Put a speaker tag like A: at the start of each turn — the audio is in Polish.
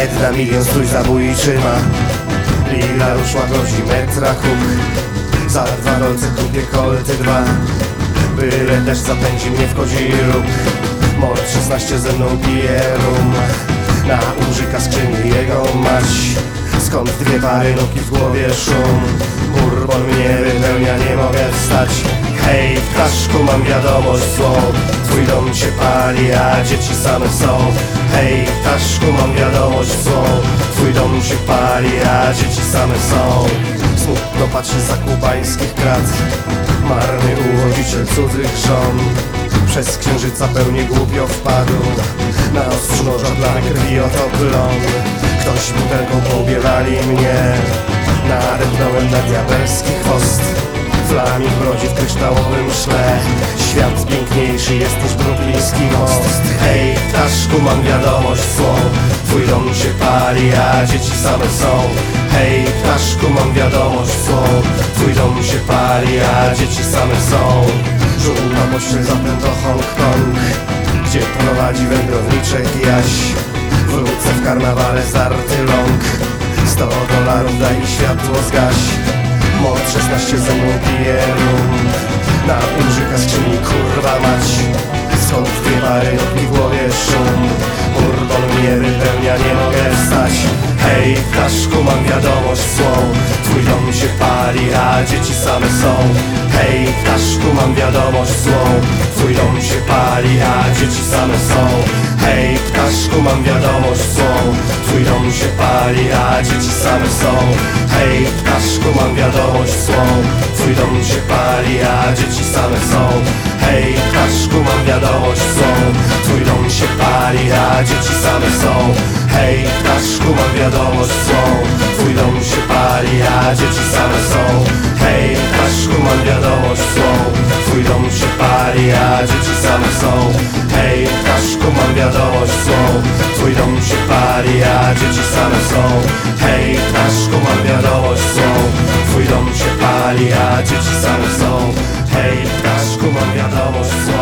A: Jedna milion strój zabójczyma Lila ruszła grozi metra huk Za dwa rolce kupię kolty dwa. Byle też zapędzi mnie w kozi róg. Mord 16 ze mną pije rum. Na użyka skrzyni jego mać. Skąd dwie pary nóg i w głowie szum? Bourbon mnie wypełnia, nie mogę wstać. Hej, ptaszku, mam wiadomość złą Twój dom się pali, a dzieci same są. Hej, ptaszku, mam wiadomość złą. Twój dom się pali, a dzieci same są. Smutno patrzę za kubańskich krat Marny uwodziciel cudzych żon. Przez księżyca pełnie głupio wpadł. Na ostrzu dla krwi oto plon Ktoś butelką pobielali mnie. Nadepnąłem na diabelski chwost. Flaming brodzi w kryształowym szle Świat piękniejszy jest niż brukliński most. Hej, ptaszku, mam wiadomość złą Twój dom się pali, a dzieci same są. Hej, ptaszku, mam wiadomość złą Twój dom się pali, a dzieci same są. Żółta pościel zatem do Hongkong Gdzie prowadzi wędrowniczek Jaś. Wrócę w karnawale zdarty ląk 100 dolarów daj mi światło zgaś. Mod 16 ze mną pije rum Na użyka skrzyni kurwa mać. Skąd dwie pary w głowie szum? Bourbon mnie wypełnia, nie mogę wstać. Hej, ptaszku, mam wiadomość złą. Twój dom się pali, a dzieci same są. Hej, ptaszku, mam wiadomość złą. Twój dom się pali, a dzieci same są Hej, ptaszku, mam wiadomość złą Twój dom się pali, a dzieci same są. Hej, ptaszku, mam wiadomość złą Twój dom się pali, a dzieci same są. Hej, ptaszku, mam wiadomość złą Twój dom się pali, a dzieci same są. Hej, ptaszku, mam wiadomość złą Twój dom się pali, a dzieci same są. Hej, ptaszku, mam wiadomość złą dzieci same są. Hej, ptaszku, mam wiadomość złą. Twój dom się pali, a dzieci same są. Hej, ptaszku, mam wiadomość złą. Twój dom się pali, a dzieci same są. Hej, ptaszku, mam wiadomość złą